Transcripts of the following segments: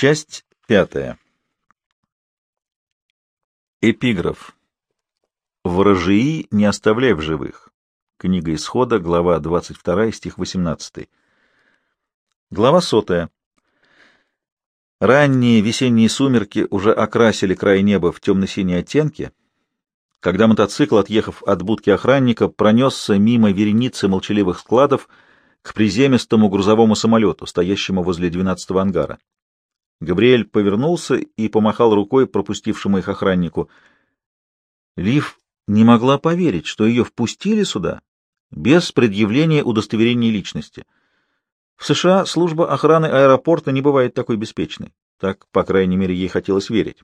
Часть пятая. Эпиграф. «Ворожии не оставляй в живых». Книга Исхода, глава 22, стих 18. Глава сотая. Ранние весенние сумерки уже окрасили край неба в темно-синие оттенки, когда мотоцикл, отъехав от будки охранника, пронесся мимо вереницы молчаливых складов к приземистому грузовому самолету, стоящему возле двенадцатого ангара. Габриэль повернулся и помахал рукой пропустившему их охраннику. Лив не могла поверить, что ее впустили сюда без предъявления удостоверения личности. В США служба охраны аэропорта не бывает такой беспечной. Так, по крайней мере, ей хотелось верить.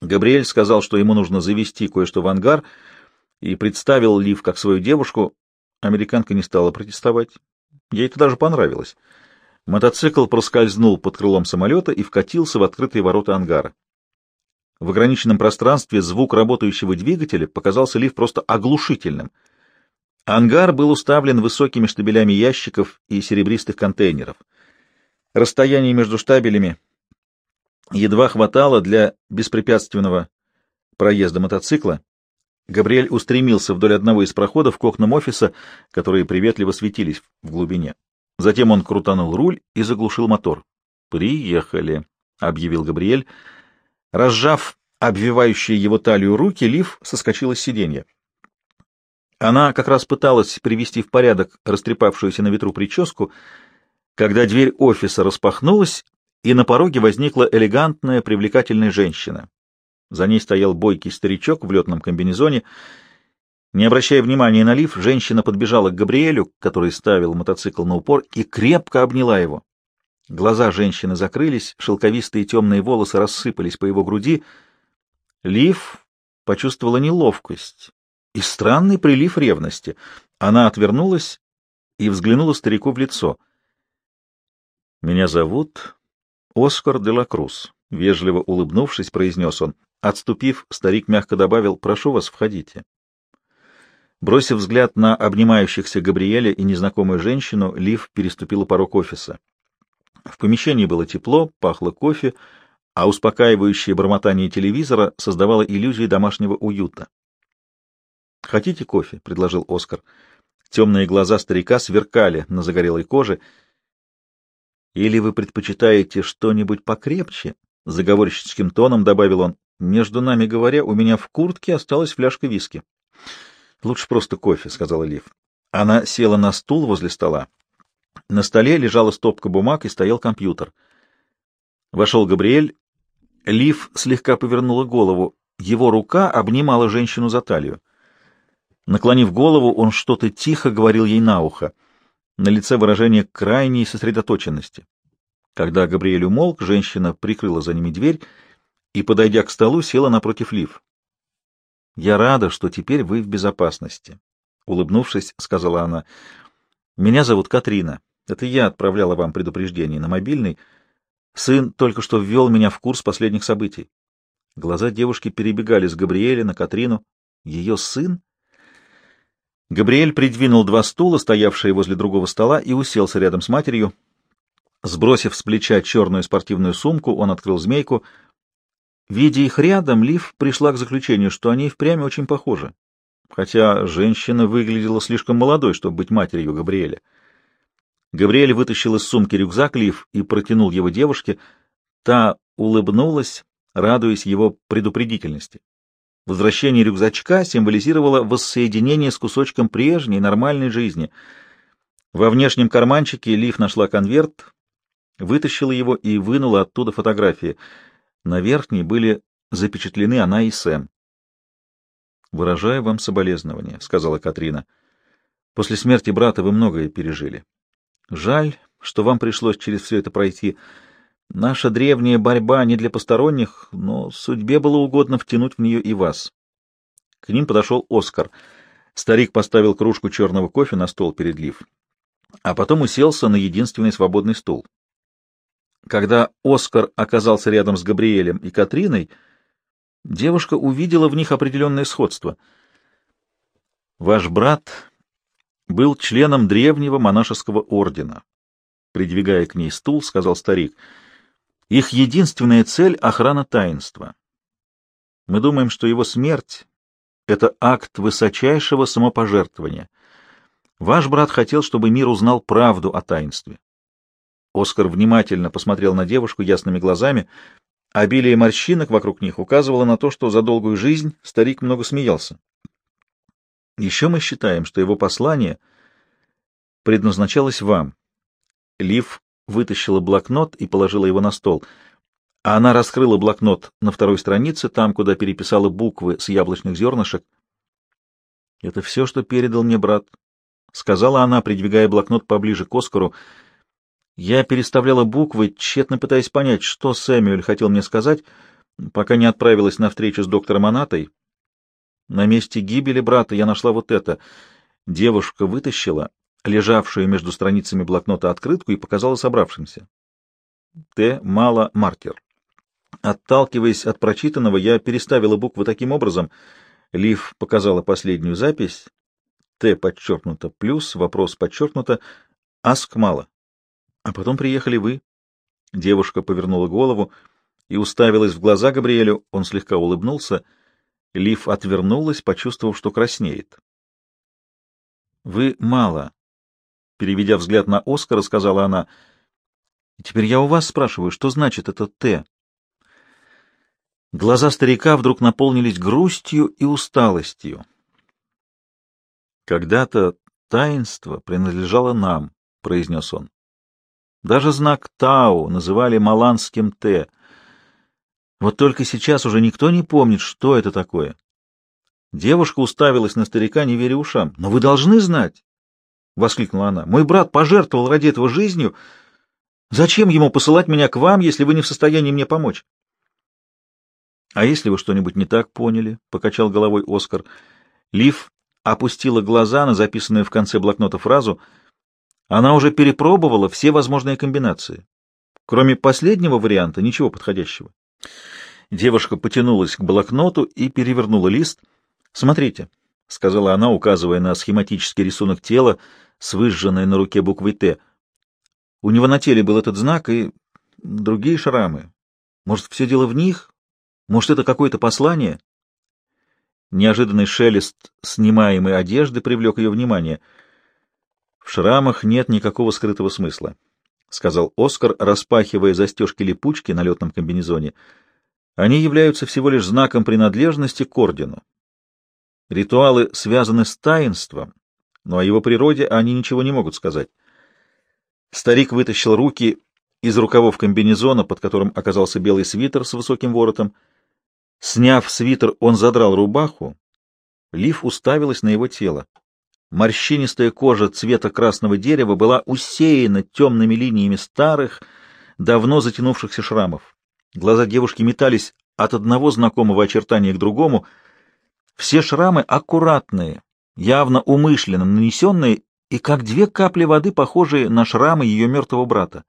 Габриэль сказал, что ему нужно завести кое-что в ангар, и представил Лив как свою девушку. Американка не стала протестовать. Ей это даже понравилось. Мотоцикл проскользнул под крылом самолета и вкатился в открытые ворота ангара. В ограниченном пространстве звук работающего двигателя показался Лив просто оглушительным. Ангар был уставлен высокими штабелями ящиков и серебристых контейнеров. Расстояние между штабелями едва хватало для беспрепятственного проезда мотоцикла. Габриэль устремился вдоль одного из проходов к окнам офиса, которые приветливо светились в глубине. Затем он крутанул руль и заглушил мотор. «Приехали», — объявил Габриэль. Разжав обвивающие его талию руки, Лив соскочила с сиденья. Она как раз пыталась привести в порядок растрепавшуюся на ветру прическу, когда дверь офиса распахнулась, и на пороге возникла элегантная, привлекательная женщина. За ней стоял бойкий старичок в летном комбинезоне. Не обращая внимания на лиф, женщина подбежала к Габриэлю, который ставил мотоцикл на упор, и крепко обняла его. Глаза женщины закрылись, шелковистые темные волосы рассыпались по его груди. Лив почувствовала неловкость и странный прилив ревности. Она отвернулась и взглянула старику в лицо. «Меня зовут Оскар де ла Круз», — вежливо улыбнувшись, произнес он. Отступив, старик мягко добавил, «Прошу вас, входите». Бросив взгляд на обнимающихся Габриэля и незнакомую женщину, Лив переступила порог офиса. В помещении было тепло, пахло кофе, а успокаивающее бормотание телевизора создавало иллюзию домашнего уюта. «Хотите кофе?» — предложил Оскар. Темные глаза старика сверкали на загорелой коже. «Или вы предпочитаете что-нибудь покрепче?» — заговорщическим тоном добавил он. «Между нами говоря, у меня в куртке осталась фляжка виски». «Лучше просто кофе», — сказала Лив. Она села на стул возле стола. На столе лежала стопка бумаг и стоял компьютер. Вошел Габриэль. Лив слегка повернула голову. Его рука обнимала женщину за талию. Наклонив голову, он что-то тихо говорил ей на ухо. На лице выражение крайней сосредоточенности. Когда Габриэль умолк, женщина прикрыла за ними дверь и, подойдя к столу, села напротив Лив. «Я рада, что теперь вы в безопасности», — улыбнувшись, сказала она. «Меня зовут Катрина. Это я отправляла вам предупреждение на мобильный. Сын только что ввел меня в курс последних событий». Глаза девушки перебегали с Габриэля на Катрину. «Ее сын?» Габриэль придвинул два стула, стоявшие возле другого стола, и уселся рядом с матерью. Сбросив с плеча черную спортивную сумку, он открыл змейку. Видя их рядом, Лив пришла к заключению, что они впрямь очень похожи, хотя женщина выглядела слишком молодой, чтобы быть матерью Габриэля. Габриэль вытащил из сумки рюкзак Лив и протянул его девушке. Та улыбнулась, радуясь его предупредительности. Возвращение рюкзачка символизировало воссоединение с кусочком прежней нормальной жизни. Во внешнем карманчике Лив нашла конверт, вытащила его и вынула оттуда фотографии. На верхней были запечатлены она и Сэм. «Выражаю вам соболезнования», — сказала Катрина. «После смерти брата вы многое пережили. Жаль, что вам пришлось через все это пройти». Наша древняя борьба не для посторонних, но судьбе было угодно втянуть в нее и вас. К ним подошел Оскар. Старик поставил кружку черного кофе на стол перед Лив, а потом уселся на единственный свободный стул. Когда Оскар оказался рядом с Габриэлем и Катриной, девушка увидела в них определенное сходство. «Ваш брат был членом древнего монашеского ордена», — придвигая к ней стул, сказал старик — Их единственная цель — охрана таинства. Мы думаем, что его смерть — это акт высочайшего самопожертвования. Ваш брат хотел, чтобы мир узнал правду о таинстве. Оскар внимательно посмотрел на девушку ясными глазами. Обилие морщинок вокруг них указывало на то, что за долгую жизнь старик много смеялся. Еще мы считаем, что его послание предназначалось вам. Лив вытащила блокнот и положила его на стол. А она раскрыла блокнот на второй странице, там, куда переписала буквы с яблочных зернышек. — Это все, что передал мне брат, — сказала она, придвигая блокнот поближе к Оскару. Я переставляла буквы, тщетно пытаясь понять, что Сэмюэль хотел мне сказать, пока не отправилась на встречу с доктором Анатой. На месте гибели брата я нашла вот это. Девушка вытащила лежавшую между страницами блокнота открытку и показала собравшимся. Т. Мало маркер. Отталкиваясь от прочитанного, я переставила буквы таким образом. Лив показала последнюю запись. Т подчеркнуто плюс, вопрос подчеркнуто, аск мало. А потом приехали вы. Девушка повернула голову и уставилась в глаза Габриэлю. Он слегка улыбнулся. Лив отвернулась, почувствовав, что краснеет. — Вы мало. Переведя взгляд на Оскара, сказала она. — Теперь я у вас спрашиваю, что значит это «Т»? Глаза старика вдруг наполнились грустью и усталостью. «Когда-то таинство принадлежало нам», — произнес он. Даже знак Тау называли маланским Т. Вот только сейчас уже никто не помнит, что это такое. Девушка уставилась на старика, не веря ушам. «Но вы должны знать!» — воскликнула она. «Мой брат пожертвовал ради этого жизнью. Зачем ему посылать меня к вам, если вы не в состоянии мне помочь?» «А если вы что-нибудь не так поняли?» — покачал головой Оскар. Лив опустила глаза на записанную в конце блокнота фразу — она уже перепробовала все возможные комбинации. Кроме последнего варианта, ничего подходящего. Девушка потянулась к блокноту и перевернула лист. «Смотрите», — сказала она, указывая на схематический рисунок тела с выжженной на руке буквой «Т». У него на теле был этот знак и другие шрамы. Может, все дело в них? Может, это какое-то послание? Неожиданный шелест снимаемой одежды привлек ее внимание — в шрамах нет никакого скрытого смысла, — сказал Оскар, распахивая застежки липучки на летном комбинезоне. Они являются всего лишь знаком принадлежности к ордену. Ритуалы связаны с таинством, но о его природе они ничего не могут сказать. Старик вытащил руки из рукавов комбинезона, под которым оказался белый свитер с высоким воротом. Сняв свитер, он задрал рубаху. Лив уставилась на его тело. Морщинистая кожа цвета красного дерева была усеяна темными линиями старых, давно затянувшихся шрамов. Глаза девушки метались от одного знакомого очертания к другому. Все шрамы аккуратные, явно умышленно нанесенные и как две капли воды, похожие на шрамы ее мертвого брата.